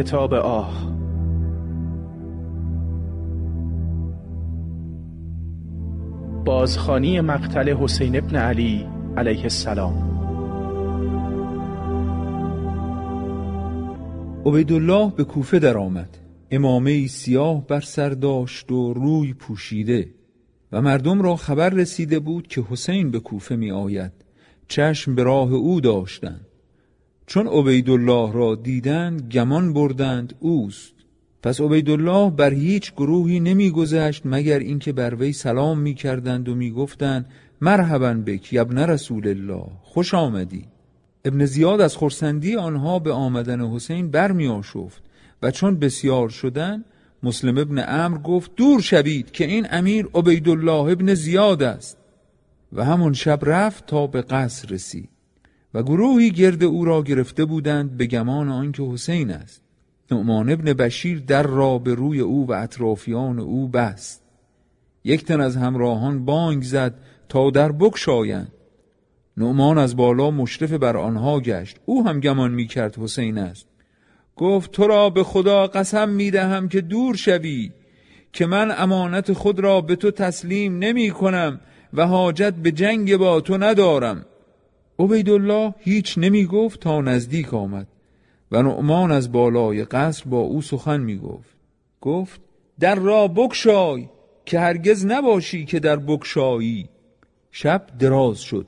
کتاب آه. بازخانی مقتل حسین ابن علی علیه السلام. عبیدالله به کوفه درآمد. امامه سیاه بر سر داشت و روی پوشیده و مردم را خبر رسیده بود که حسین به کوفه می آید چشم به راه او داشتند. چون عبیدالله را دیدند گمان بردند اوست. پس عبیدالله بر هیچ گروهی نمیگذشت مگر اینکه بر وی سلام می‌کردند و می‌گفتند مرحبا بک ابن رسول الله خوش آمدی. ابن زیاد از خرسندی آنها به آمدن حسین برمی آشفت و چون بسیار شدن مسلم ابن امر گفت دور شوید که این امیر عبیدالله ابن زیاد است. و همون شب رفت تا به قصر رسید. و گروهی گرد او را گرفته بودند به گمان آنکه حسین است. نعمان ابن بشیر در را به روی او و اطرافیان او بست. یک تن از همراهان بانگ زد تا در بکشایند نعمان از بالا مشرف بر آنها گشت. او هم گمان می کرد حسین است. گفت تو را به خدا قسم می دهم که دور شوی که من امانت خود را به تو تسلیم نمی کنم و حاجت به جنگ با تو ندارم. عبیدالله هیچ نمی گفت تا نزدیک آمد و نعمان از بالای قصر با او سخن می گفت گفت در را بکشای که هرگز نباشی که در بکشایی شب دراز شد.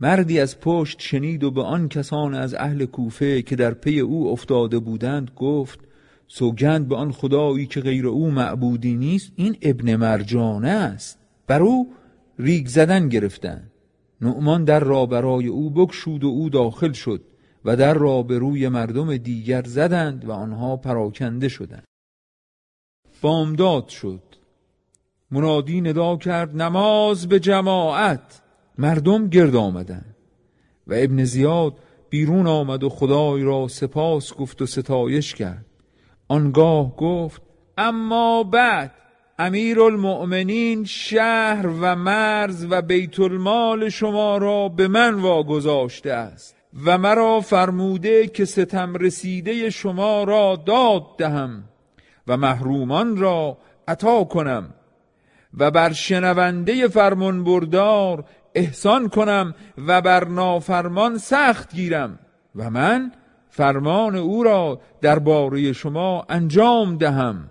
مردی از پشت شنید و به آن کسان از اهل کوفه که در پی او افتاده بودند گفت سوگند به آن خدایی که غیر او معبودی نیست این ابن مرجانه است. بر او ریگ زدن گرفتند. نعمان در را برای او بکشود و او داخل شد و در را به روی مردم دیگر زدند و آنها پراکنده شدند. بامداد شد. منادی ندا کرد نماز به جماعت. مردم گرد آمدند و ابن زیاد بیرون آمد و خدای را سپاس گفت و ستایش کرد. آنگاه گفت اما بعد امیر المؤمنین شهر و مرز و بیت المال شما را به من واگذاشته است و مرا فرموده که ستم رسیده شما را داد دهم و محرومان را عطا کنم و بر شنونده فرمان بردار احسان کنم و بر نافرمان سخت گیرم و من فرمان او را درباره شما انجام دهم.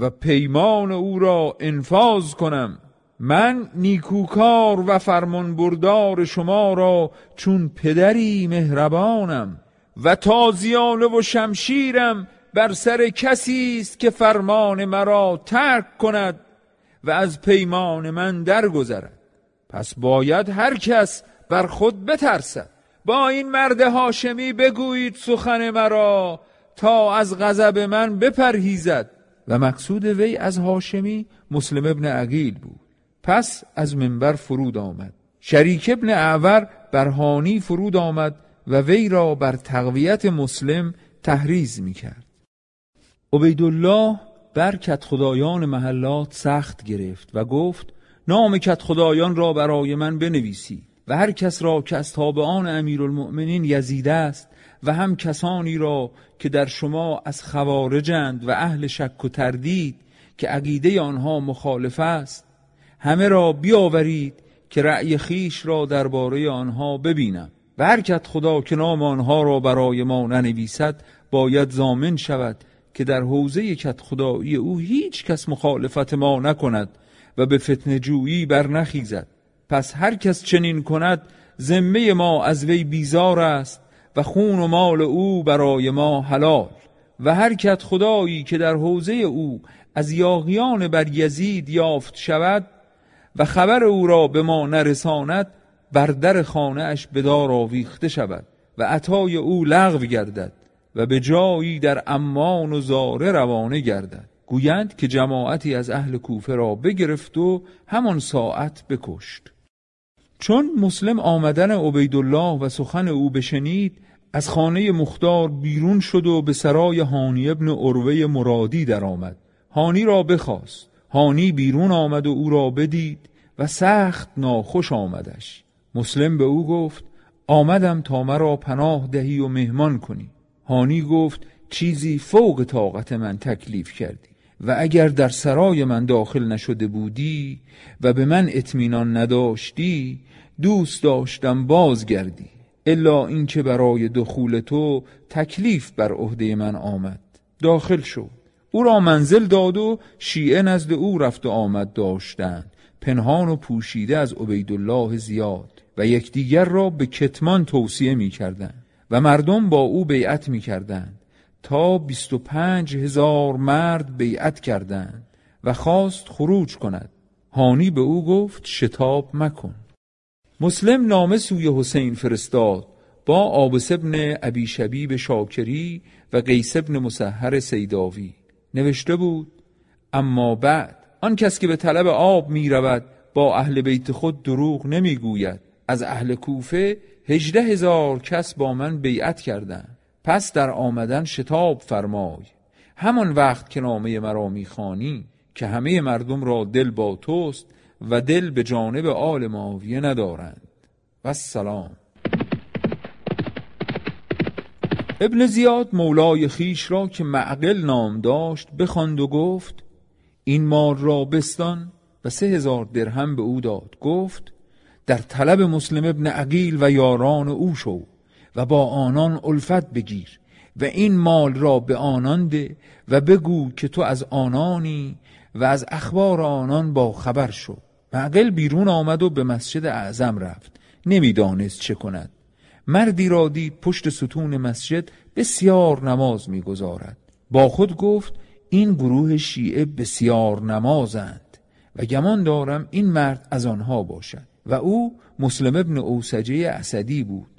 و پیمان او را انفاز کنم. من نیکوکار و فرمان بردار شما را چون پدری مهربانم و تازیانه و شمشیرم بر سر کسی است که فرمان مرا ترک کند و از پیمان من درگذرد. پس باید هر کس بر خود بترسد. با این مرد هاشمی بگویید سخن مرا تا از غضب من بپرهیزد. و مقصود وی از هاشمی مسلم ابن عقیل بود. پس از منبر فرود آمد. شریک ابن اعور بر هانی فرود آمد و وی را بر تقویت مسلم تحریز می کرد عبیدالله بر کت خدایان محلات سخت گرفت و گفت نام کت خدایان را برای من بنویسی و هر کس را که از تابعان امیرالمؤمنین یزید است و هم کسانی را که در شما از خوارجند و اهل شک و تردید که عقیده آنها مخالف است همه را بیاورید که رأی خیش را درباره آنها ببینم. و هر خدا که نام آنها را برای ما ننویسد باید زامن شود که در حوزه کت خدایی او هیچ کس مخالفت ما نکند و به فتن جویی بر نخیزد پس هر کس چنین کند ذمه ما از وی بیزار است و خون و مال او برای ما حلال. و هر کت خدایی که در حوزه او از یاغیان بر یزید یافت شود و خبر او را به ما نرساند بر در خانه اش به آویخته شود و عطای او لغو گردد و به جایی در امان و زاره روانه گردد. گویند که جماعتی از اهل کوفه را بگرفت و همان ساعت بکشت. چون مسلم آمدن عبیدالله و سخن او بشنید از خانه مختار بیرون شد و به سرای هانی ابن عروه مرادی درآمد. هانی را بخواست. هانی بیرون آمد و او را بدید و سخت ناخوش آمدش. مسلم به او گفت آمدم تا مرا پناه دهی و مهمان کنی. هانی گفت چیزی فوق طاقت من تکلیف کردی. و اگر در سرای من داخل نشده بودی و به من اطمینان نداشتی دوست داشتم بازگردی الا اینکه برای دخول تو تکلیف بر عهده من آمد. داخل شد او را منزل داد و شیعه نزد او رفت و آمد داشتند پنهان و پوشیده از عبیدالله زیاد. و یکدیگر را به کتمان توصیه می کردند و مردم با او بیعت می کردند تا بیست و پنج هزار مرد بیعت کردند و خواست خروج کند. هانی به او گفت شتاب مکن. مسلم نامه سوی حسین فرستاد با آبس ابن ابی شبیب شاکری و قیس ابن مسهر سیداوی. نوشته بود اما بعد آن کس که به طلب آب می رود با اهل بیت خود دروغ نمی گوید. از اهل کوفه هجده هزار کس با من بیعت کردند. پس در آمدن شتاب فرمای. همان وقت که نامه مرا می‌خوانی که همه مردم را دل با توست و دل به جانب آل معاویه ندارند. و سلام ابن زیاد مولای خیش را که معقل نام داشت بخواند و گفت این مال را بستان و سه هزار درهم به او داد. گفت در طلب مسلم ابن عقیل و یاران او شو. و با آنان الفت بگیر و این مال را به آنان ده و بگو که تو از آنانی و از اخبار آنان با خبر شو. معقل بیرون آمد و به مسجد اعظم رفت. نمی‌دانست چه کند. مردی را دید پشت ستون مسجد بسیار نماز می‌گذارد. با خود گفت این گروه شیعه بسیار نمازند و گمان دارم این مرد از آنها باشد. و او مسلم ابن اوسجه اسدی بود.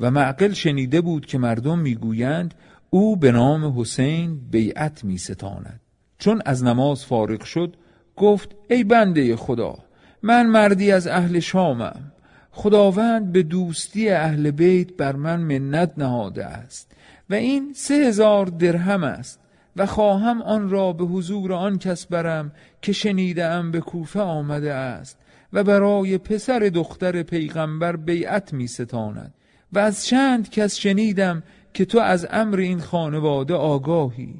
و معقل شنیده بود که مردم می‌گویند او به نام حسین بیعت می ستاند چون از نماز فارغ شد گفت ای بنده خدا من مردی از اهل شامم. خداوند به دوستی اهل بیت بر من منت نهاده است و این سه هزار درهم است و خواهم آن را به حضور آن کس برم که شنیدم به کوفه آمده است و برای پسر دختر پیغمبر بیعت می ستاند و از چند کس شنیدم که تو از امر این خانواده آگاهی.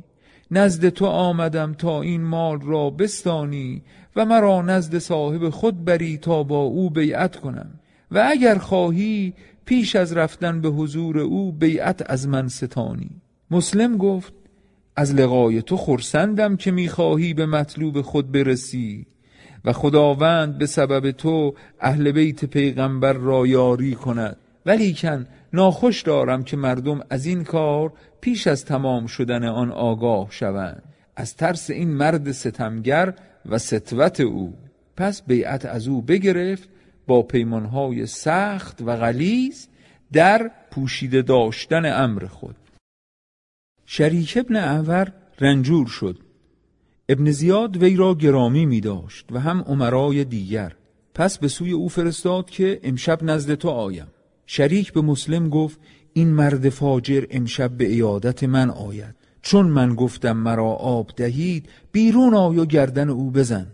نزد تو آمدم تا این مال را بستانی و مرا نزد صاحب خود بری تا با او بیعت کنم. و اگر خواهی پیش از رفتن به حضور او بیعت از من ستانی. مسلم گفت از لقای تو خرسندم که می‌خواهی به مطلوب خود برسی. و خداوند به سبب تو اهل بیت پیغمبر را یاری کند. ولیکن ناخوش دارم که مردم از این کار پیش از تمام شدن آن آگاه شوند. از ترس این مرد ستمگر و ستوت او. پس بیعت از او بگرفت با پیمانهای سخت و غلیز در پوشیده داشتن امر خود. شریک ابن اعور رنجور شد. ابن زیاد وی را گرامی می داشت و هم عمرای دیگر. پس به سوی او فرستاد که امشب نزد تو آیم. شریک به مسلم گفت این مرد فاجر امشب به ایادت من آید. چون من گفتم مرا آب دهید بیرون آی و گردن او بزن.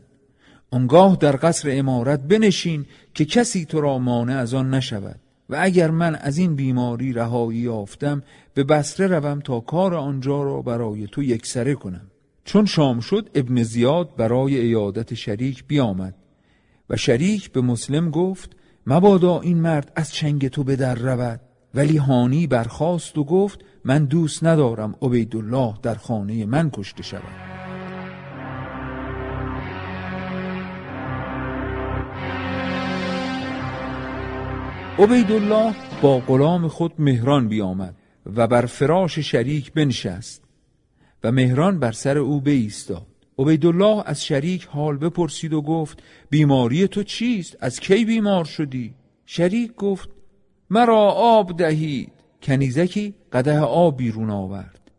آنگاه در قصر امارت بنشین که کسی تو را مانع از آن نشود. و اگر من از این بیماری رهایی یافتم به بسره روم تا کار آنجا را برای تو یکسره کنم. چون شام شد ابن زیاد برای ایادت شریک بیامد. و شریک به مسلم گفت مبادا این مرد از چنگ تو به در رود ولی هانی برخاست و گفت من دوست ندارم عبیدالله در خانه من کشته شود. عبیدالله با غلام خود مهران بیامد و بر فراش شریک بنشست و مهران بر سر او بایستاد عبیدالله از شریک حال بپرسید و گفت بیماری تو چیست؟ از کی بیمار شدی؟ شریک گفت مرا آب دهید. کنیزکی قده آب بیرون آورد.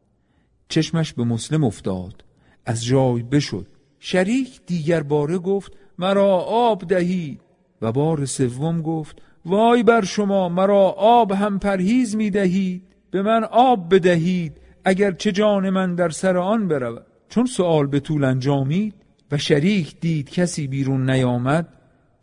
چشمش به مسلم افتاد. از جای بشد. شریک دیگر باره گفت مرا آب دهید. و بار سوم گفت وای بر شما مرا آب هم پرهیز می دهید به من آب بدهید اگر چه جان من در سر آن برود. چون سوال به طول انجامید و شریک دید کسی بیرون نیامد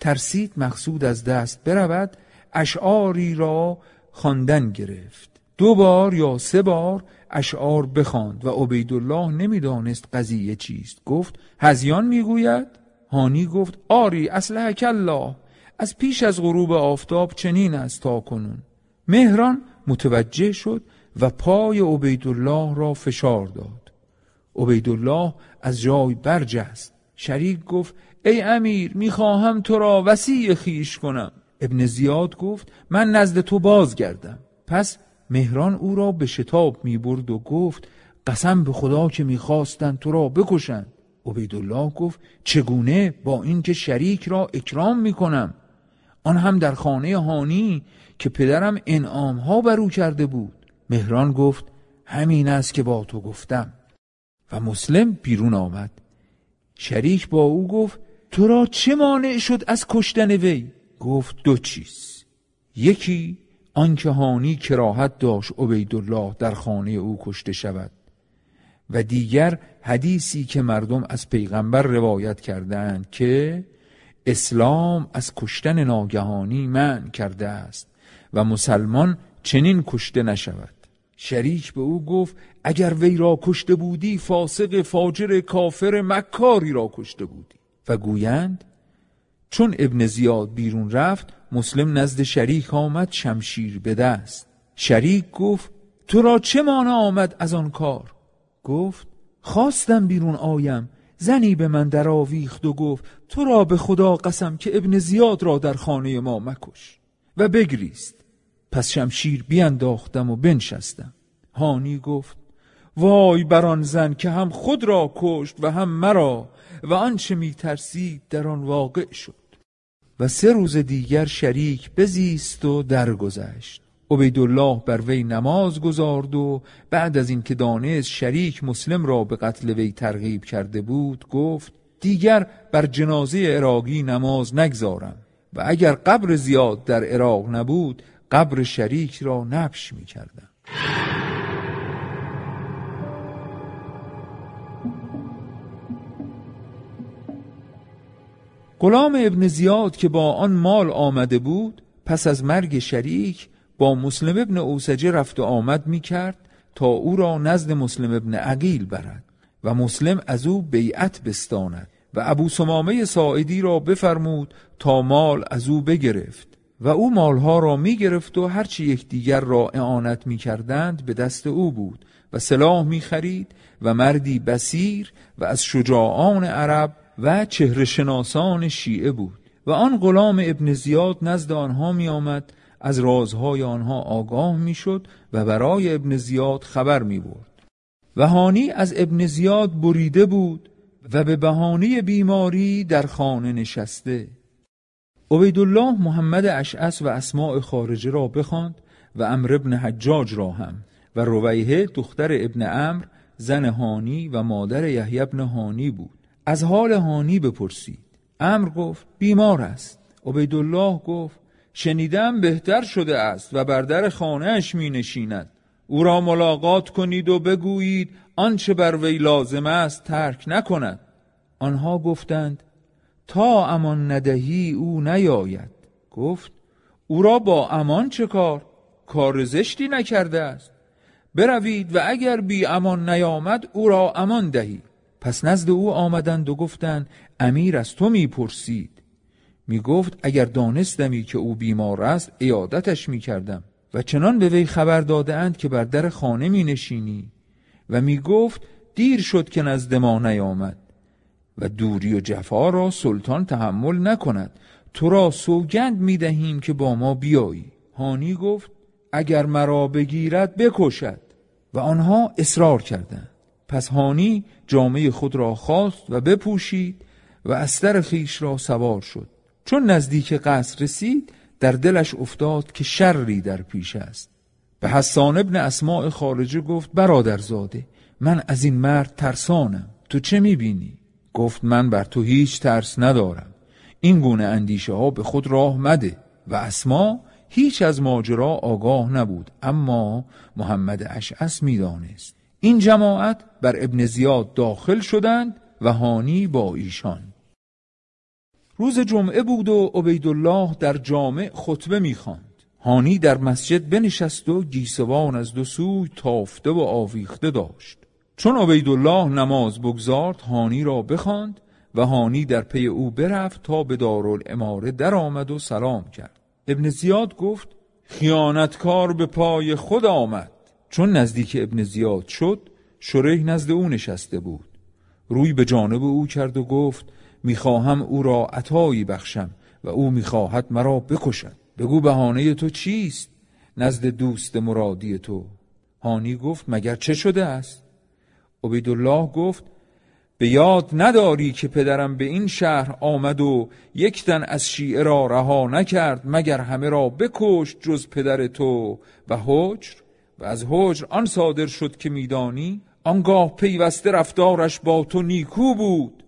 ترسید مقصود از دست برود اشعاری را خواندن گرفت. دو بار یا سه بار اشعار بخواند و عبیدالله نمی‌دانست قضیه چیست. گفت هزیان می‌گوید؟ هانی گفت آری اصلح الله. از پیش از غروب آفتاب چنین است تا کنون. مهران متوجه شد و پای عبیدالله را فشار داد. عبیدالله از جای برجست. شریک گفت ای امیر می‌خواهم تو را وسیع خیش کنم. ابن زیاد گفت من نزد تو بازگردم. پس مهران او را به شتاب می‌برد و گفت قسم به خدا که می‌خواستند تو را بکشند. عبیدالله گفت چگونه با اینکه شریک را اکرام می‌کنم؟ آن هم در خانه هانی که پدرم انعام ها بر او کرده بود. مهران گفت همین است که با تو گفتم. و مسلم بیرون آمد. شریک با او گفت تو را چه مانع شد از کشتن وی؟ گفت دو چیز. یکی آنکه هانی کراهت داشت عبیدالله در خانه او کشته شود. و دیگر حدیثی که مردم از پیغمبر روایت کردند که اسلام از کشتن ناگهانی من کرده است و مسلمان چنین کشته نشود. شریک به او گفت اگر وی را کشته بودی فاسق فاجر کافر مکاری را کشته بودی. و گویند چون ابن زیاد بیرون رفت مسلم نزد شریک آمد شمشیر به دست. شریک گفت تو را چه مانع آمد از آن کار؟ گفت خواستم بیرون آیم. زنی به من در آویخت و گفت تو را به خدا قسم که ابن زیاد را در خانه ما مکش و بگریست. پس شمشیر بیانداختم و بنشستم. هانی گفت وای بر آن زن که هم خود را کشت و هم مرا و آنچه می ترسید در آن واقع شد. و سه روز دیگر شریک بزیست و درگذشت. عبیدالله بر وی نماز گذارد و بعد از اینکه دانست شریک مسلم را به قتل وی ترغیب کرده بود گفت دیگر بر جنازه عراقی نماز نگذارم و اگر قبر زیاد در عراق نبود قبر شریک را نبش می کردم غلام ابن زیاد که با آن مال آمده بود پس از مرگ شریک با مسلم ابن اوسجه رفت و آمد می کرد تا او را نزد مسلم ابن عقیل برد و مسلم از او بیعت بستاند و ابو سمامه ساعدی را بفرمود تا مال از او بگرفت. و او مالها را می گرفت و هرچی یکدیگر را اعانت می کردند به دست او بود و سلاح می خرید و مردی بسیر و از شجاعان عرب و چهره شناسان شیعه بود و آن غلام ابن زیاد نزد آنها می آمد از رازهای آنها آگاه می شد و برای ابن زیاد خبر می برد و هانی از ابن زیاد بریده بود و به بهانه بیماری در خانه نشسته. عبیدالله محمد اشعس و اسماع خارجه را بخواند و امر ابن حجاج را هم و رویه دختر ابن امر زن هانی و مادر یحیی ابن هانی بود. از حال هانی بپرسید. امر گفت بیمار است. عبیدالله گفت شنیدم بهتر شده است و بر در خانهاش می نشیند او را ملاقات کنید و بگویید آنچه بر وی لازم است ترک نکند. آنها گفتند تا امان ندهی او نیاید. گفت او را با امان چه کار؟ کار زشتی نکرده است. بروید و اگر بی امان نیامد او را امان دهی. پس نزد او آمدند و گفتند امیر از تو می‌پرسید. می گفت اگر دانستمی که او بیمار است ایادتش می کردم و چنان به وی خبر داده اند که بر در خانه می نشینی و می گفت دیر شد که نزد ما نیامد. و دوری و جفا را سلطان تحمل نکند. تو را سوگند می دهیم که با ما بیایی. هانی گفت اگر مرا بگیرد بکشد. و آنها اصرار کردند. پس هانی جامعه خود را خواست و بپوشید و استر خیش را سوار شد. چون نزدیک قصر رسید در دلش افتاد که شری در پیش است. به حسان ابن اسماع خارجه گفت برادرزاده من از این مرد ترسانم. تو چه می‌بینی؟ گفت من بر تو هیچ ترس ندارم. این گونه اندیشه ها به خود راه مده و اسما هیچ از ماجرا آگاه نبود اما محمد اشعس می‌دانست. این جماعت بر ابن زیاد داخل شدند و هانی با ایشان. روز جمعه بود و عبیدالله در جامع خطبه می‌خواند. هانی در مسجد بنشست و گیسوان از دو سوی تافته و آویخته داشت. چون عبیدالله نماز بگذارد هانی را بخواند و هانی در پی او برفت تا به دارالاماره در آمد و سلام کرد. ابن زیاد گفت خیانتکار به پای خود آمد. چون نزدیک ابن زیاد شد شریح نزد او نشسته بود. روی به جانب او کرد و گفت می‌خواهم او را عطایی بخشم و او می‌خواهد مرا بکشد. بگو بهانه تو چیست؟ نزد دوست مرادی تو. هانی گفت مگر چه شده است؟ عبیدالله گفت به یاد نداری که پدرم به این شهر آمد و یک تن از شیعه را رها نکرد مگر همه را بکشت جز پدر تو و حجر؟ و از حجر آن صادر شد که میدانی آنگاه پیوسته رفتارش با تو نیکو بود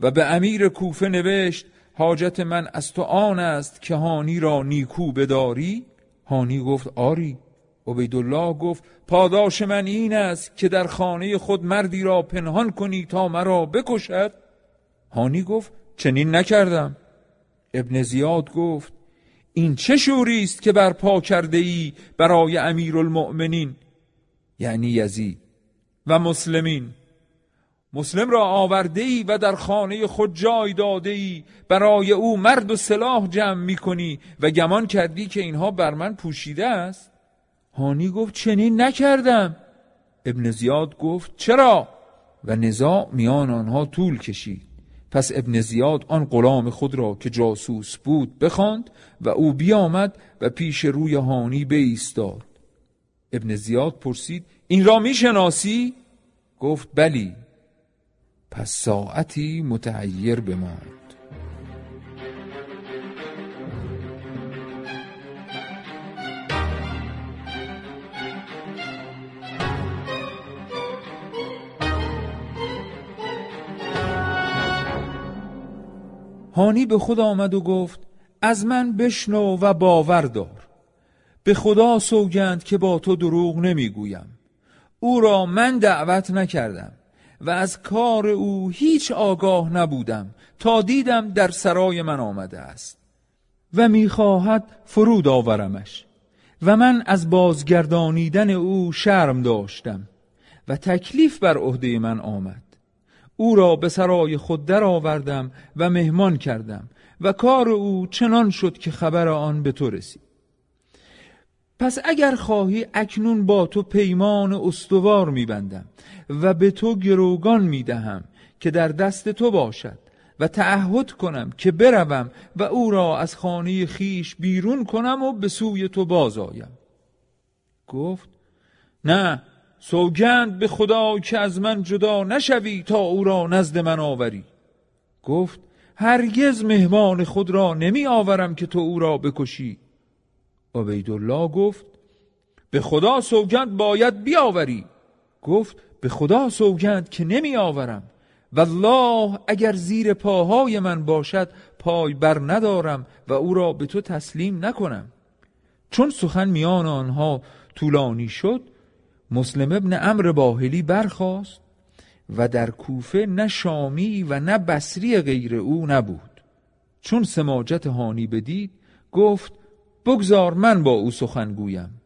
و به امیر کوفه نوشت حاجت من از تو آن است که هانی را نیکو بداری؟ هانی گفت آری. عبیدالله گفت پاداش من این است که در خانه خود مردی را پنهان کنی تا مرا بکشد؟ هانی گفت چنین نکردم. ابن زیاد گفت این چه شوری است که برپا کرده ای برای امیرالمؤمنین؟ یعنی یزید و مسلمین. مسلم را آورده ای و در خانه خود جای داده ای برای او مرد و سلاح جمع می کنی و گمان کردی که اینها بر من پوشیده است؟ هانی گفت چنین نکردم. ابن زیاد گفت چرا؟ و نزاع میان آنها طول کشید. پس ابن زیاد آن غلام خود را که جاسوس بود بخواند و او بیامد و پیش روی هانی بایستاد. ابن زیاد پرسید این را می‌شناسی؟ گفت بلی. پس ساعتی متعیر بماند. هانی به خود آمد و گفت از من بشنو و باور دار. به خدا سوگند که با تو دروغ نمی‌گویم. او را من دعوت نکردم و از کار او هیچ آگاه نبودم تا دیدم در سرای من آمده است. و می‌خواهد فرود آورمش. و من از بازگردانیدن او شرم داشتم و تکلیف بر عهده من آمد. او را به سرای خود در آوردم و مهمان کردم و کار او چنان شد که خبر آن به تو رسید. پس اگر خواهی اکنون با تو پیمان استوار میبندم و به تو گروگان می‌دهم که در دست تو باشد و تعهد کنم که بروم و او را از خانه خیش بیرون کنم و به سوی تو باز آیم. گفت نه سوگند به خدا که از من جدا نشوی تا او را نزد من آوری. گفت هرگز مهمان خود را نمی آورم که تو او را بکشی. عبیدالله گفت به خدا سوگند باید بیاوری. گفت به خدا سوگند که نمی آورم. والله اگر زیر پاهای من باشد پای بر ندارم و او را به تو تسلیم نکنم. چون سخن میان آنها طولانی شد مسلم ابن امر باهلی برخاست و در کوفه نه شامی و نه بصری غیر او نبود. چون سماجت هانی بدید گفت بگذار من با او سخن گویم.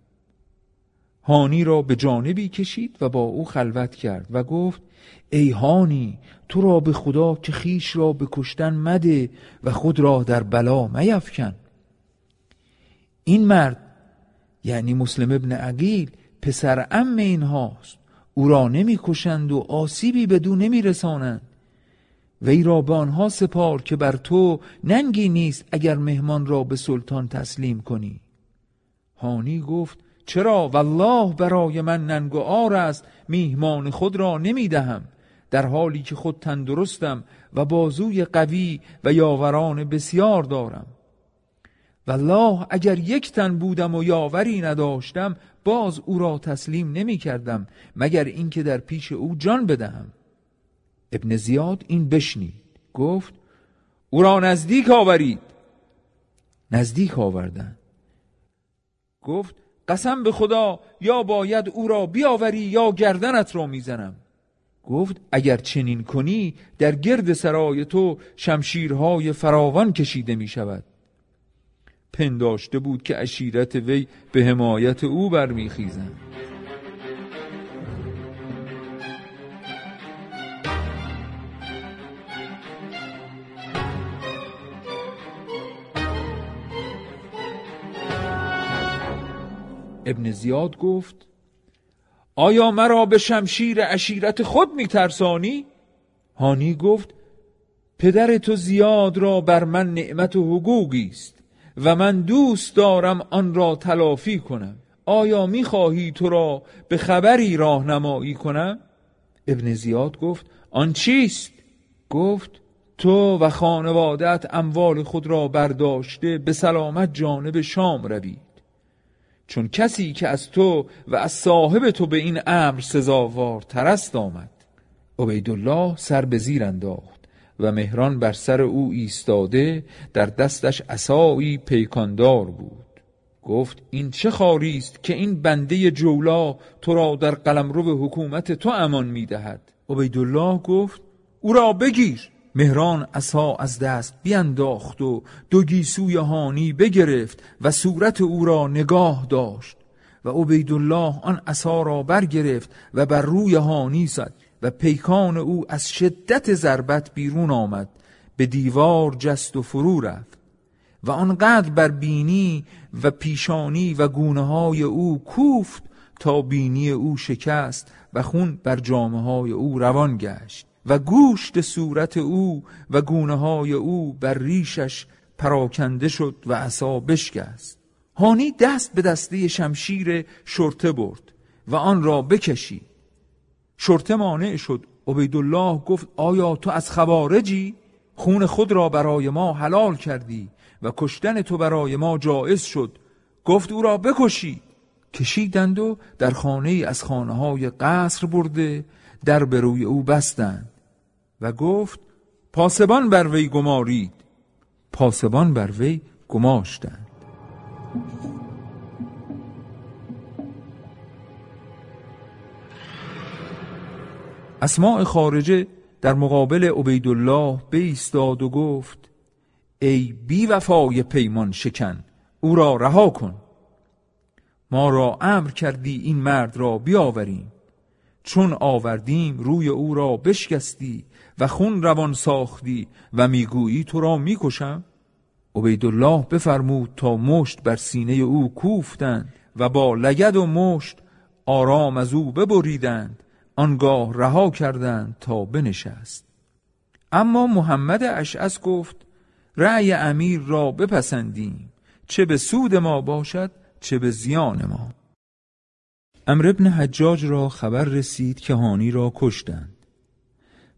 هانی را به جانبی کشید و با او خلوت کرد و گفت ای هانی تو را به خدا که خیش را به کشتن مده و خود را در بلا میفکن. این مرد یعنی مسلم ابن عقیل پسر ام این هاست. او را نمی کشند و آسیبی به دو نمی رسانند وی را به آنها سپار که بر تو ننگی نیست اگر مهمان را به سلطان تسلیم کنی. هانی گفت چرا؟ والله برای من ننگ و آر است. میهمان خود را نمی دهم در حالی که خود تندرستم و بازوی قوی و یاوران بسیار دارم. والله اگر یک تن بودم و یاوری نداشتم باز او را تسلیم نمی کردم مگر اینکه در پیش او جان بدهم. ابن زیاد این بشنید گفت او را نزدیک آورید. نزدیک آوردن گفت قسم به خدا یا باید او را بیاوری یا گردنت را می‌زنم. گفت اگر چنین کنی در گرد سرای تو شمشیرهای فراوان کشیده می شود پنداشته بود که اشیرت وی به حمایت او برمیخیزند ابن زیاد گفت آیا مرا به شمشیر اشیرت خود میترسانی؟ هانی گفت پدر تو زیاد را بر من نعمت و حقوقی است و من دوست دارم آن را تلافی کنم آیا می‌خواهی تو را به خبری راهنمایی کنم؟ ابن زیاد گفت آن چیست؟ گفت تو و خانوادت اموال خود را برداشته به سلامت جانب شام روید چون کسی که از تو و از صاحب تو به این امر سزاوار ترست آمد عبیدالله سر به زیر انداخت و مهران بر سر او ایستاده در دستش عصایی پیکاندار بود. گفت این چه خاری است که این بنده جولا تو را در قلمرو حکومت تو امان می‌دهد عبیدالله گفت او را بگیر. مهران عصا از دست بینداخت و دو گیسوی هانی بگرفت و صورت او را نگاه داشت و عبیدالله آن عصا را برگرفت و بر روی هانی زد. و پیکان او از شدت ضربت بیرون آمد به دیوار جست و فرو رفت و آنقدر بر بینی و پیشانی و گونه های او کوفت تا بینی او شکست و خون بر جامعه های او روان گشت و گوشت صورت او و گونه های او بر ریشش پراکنده شد و عصا بشکست. هانی دست به دسته شمشیر شرطه برد و آن را بکشید. شرطه مانع شد. عبیدالله گفت آیا تو از خوارجی خون خود را برای ما حلال کردی و کشتن تو برای ما جائز شد؟ گفت او را بکشید. کشیدند و در خانه از خانه های قصر برده در بروی او بستند و گفت پاسبان بر وی گمارید. پاسبان بر وی گماشتند. اسماع خارجه در مقابل عبیدالله بیستاد و گفت ای بی وفای پیمان شکن او را رها کن. ما را امر کردی این مرد را بیاوریم. چون آوردیم روی او را بشکستی و خون روان ساختی و می‌گویی تو را می‌کشم؟ عبیدالله بفرمود تا مشت بر سینه او کوفتند و با لگد و مشت آرام از او ببریدند. آنگاه رها کردند تا بنشست. اما محمد اشعس گفت رأی امیر را بپسندیم چه به سود ما باشد چه به زیان ما. امر ابن حجاج را خبر رسید که هانی را کشتند.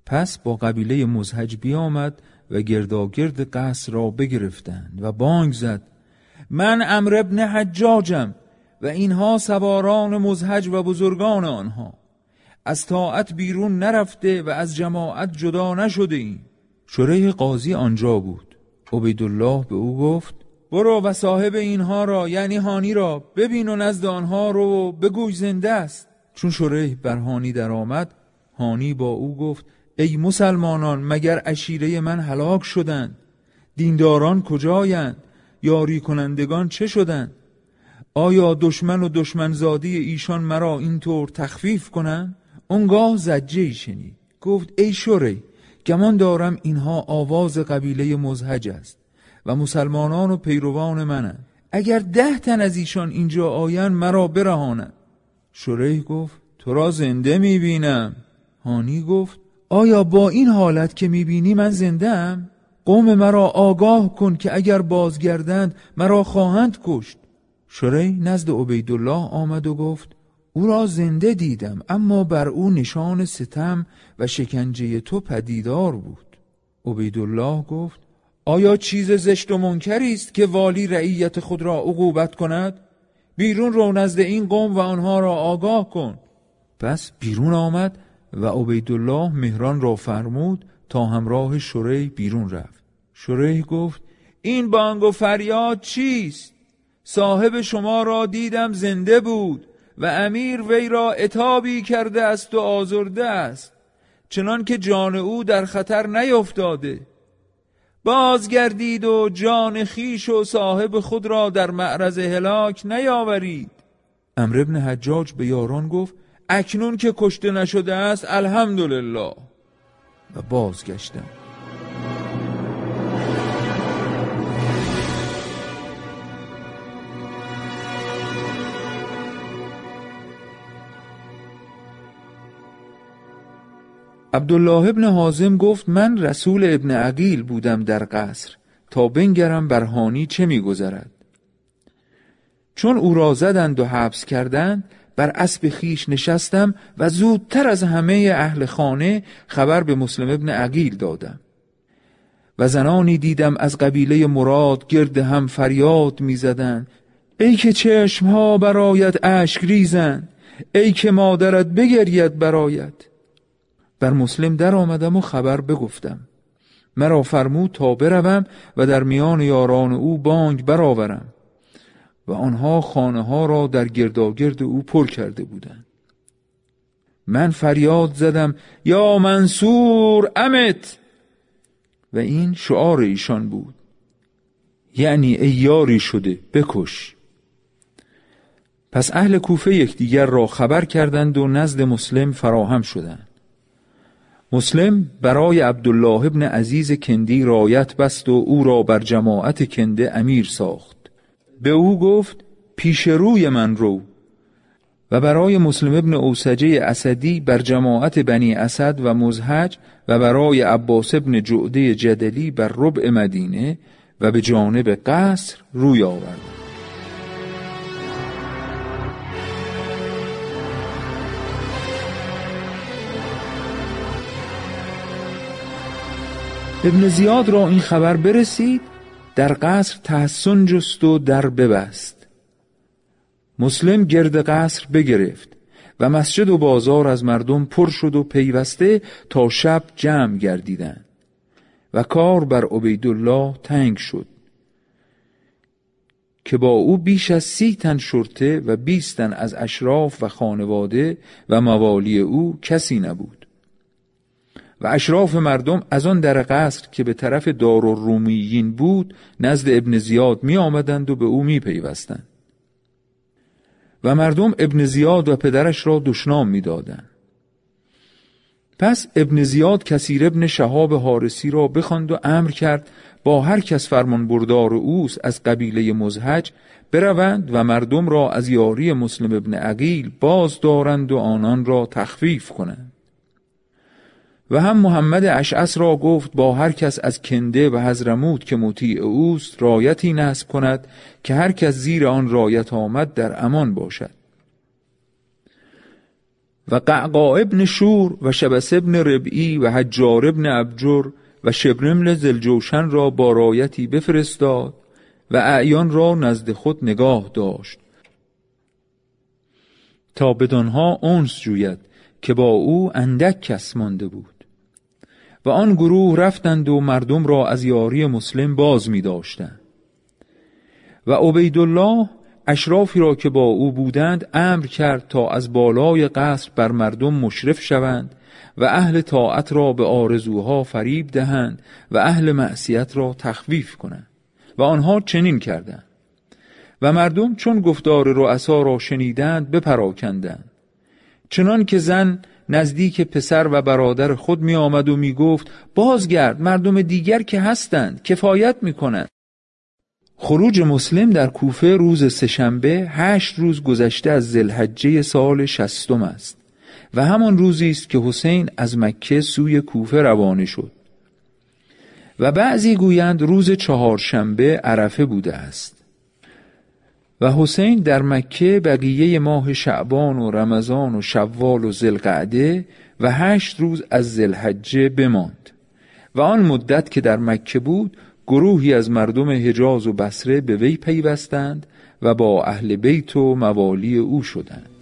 پس با قبیله مزهج بیامد و گرداگرد قصر را بگرفتند و بانگ زد من امر ابن حجاجم و اینها سواران مزهج و بزرگان آنها. از طاعت بیرون نرفته و از جماعت جدا نشده ایم شریح قاضی آنجا بود. عبیدالله به او گفت برو و صاحب اینها را یعنی هانی را ببین و نزد آنها رو بگوی زنده است. چون شریح بر هانی درآمد هانی با او گفت ای مسلمانان مگر اشیره من هلاک شدند؟ دینداران کجایند؟ یاری کنندگان چه شدند؟ آیا دشمن و دشمنزادی ایشان مرا اینطور تخفیف کنند؟ اونگاه زجه شنید. گفت ای شوری گمان دارم اینها آواز قبیله مزهج است و مسلمانان و پیروان منند اگر ده تن از ایشان اینجا آیند مرا برهانند. شوری گفت تو را زنده می‌بینم. هانی گفت آیا با این حالت که می‌بینی من زنده ام؟ قوم مرا آگاه کن که اگر بازگردند مرا خواهند کشت. شری نزد عبیدالله آمد و گفت او را زنده دیدم اما بر او نشان ستم و شکنجه تو پدیدار بود. عبیدالله گفت آیا چیز زشت و منکری است که والی رعیت خود را عقوبت کند؟ بیرون رو نزد این قوم و آنها را آگاه کن. پس بیرون آمد و عبیدالله مهران را فرمود تا همراه شری بیرون رفت. شری گفت این بانگ و فریاد چیست؟ صاحب شما را دیدم زنده بود. و امیر وی را اتابی کرده است و آزرده است چنان که جان او در خطر نیفتاده بازگردید و جان خیش و صاحب خود را در معرض هلاک نیاورید. امر ابن حجاج به یاران گفت اکنون که کشته نشده است الحمدلله. و بازگشتم عبدالله ابن حازم گفت من رسول ابن عقیل بودم در قصر تا بنگرم برهانی چه میگذرد؟ چون او را زدند و حبس کردند بر اسب خیش نشستم و زودتر از همه اهل خانه خبر به مسلم ابن عقیل دادم. و زنانی دیدم از قبیله مراد گرد هم فریاد می‌زدند. ای که چشمها برایت اشک ریزند ای که مادرت بگرید برایت. بر مسلم در آمدم و خبر بگفتم. مرا فرمود تا بروم و در میان یاران او بانگ برآورم و آنها خانه ها را در گرداگرد او پر کرده بودند. من فریاد زدم یا منصور امت! و این شعار ایشان بود. یعنی ای یاری شده بکش. پس اهل کوفه یکدیگر را خبر کردند و نزد مسلم فراهم شدند. مسلم برای عبدالله ابن عزیز کندی رایت بست و او را بر جماعت کنده امیر ساخت. به او گفت پیش روی من رو. و برای مسلم ابن اوسجه اسدی بر جماعت بنی اسد و مزهج و برای عباس ابن جعده جدلی بر ربع مدینه و به جانب قصر روی آورد. ابن زیاد را این خبر برسید در قصر تحسن جست و در ببست. مسلم گرد قصر بگرفت و مسجد و بازار از مردم پر شد و پیوسته تا شب جمع گردیدند و کار بر عبیدالله تنگ شد که با او بیش از سی تن شرطه و بیستن از اشراف و خانواده و موالی او کسی نبود. و اشراف مردم از آن در قصر که به طرف دار و رومیین بود نزد ابن زیاد می آمدند و به او می پیوستند. و مردم ابن زیاد و پدرش را دشنام می دادن. پس ابن زیاد کسیر ابن شهاب حارسی را بخواند و امر کرد با هر کس فرمان بردار اوست از قبیله مزهج بروند و مردم را از یاری مسلم ابن عقیل باز دارند و آنان را تخفیف کنند و هم محمد اشعس را گفت با هر کس از کنده و حضرموت که مطیع اوست رایتی نصب کند که هر کس زیر آن رایت آمد در امان باشد. و قعقا ابن شور و شبس ابن ربعی و حجار ابن ابجر و شبرمل زلجوشن را با رایتی بفرستاد و اعیان را نزد خود نگاه داشت. تا بدانها اونس جوید که با او اندک کس مانده بود. و آن گروه رفتند و مردم را از یاری مسلم باز می داشتند و عبیدالله اشرافی را که با او بودند امر کرد تا از بالای قصر بر مردم مشرف شوند و اهل طاعت را به آرزوها فریب دهند و اهل معصیت را تخویف کنند و آنها چنین کردند. و مردم چون گفتار رؤسا را شنیدند بپراکندند. چنان که زن نزدیک پسر و برادر خود می آمد و می گفت بازگرد مردم دیگر که هستند کفایت می کنند خروج مسلم در کوفه روز سهشنبه هشت روز گذشته از زلحجه سال شستم است و همان روزی است که حسین از مکه سوی کوفه روانه شد. و بعضی گویند روز چهارشنبه عرفه بوده است. و حسین در مکه بقیه ماه شعبان و رمضان و شوال و زلقعده و هشت روز از زلحجه بماند. و آن مدت که در مکه بود گروهی از مردم حجاز و بسره به وی پیوستند و با اهل بیت و موالی او شدند.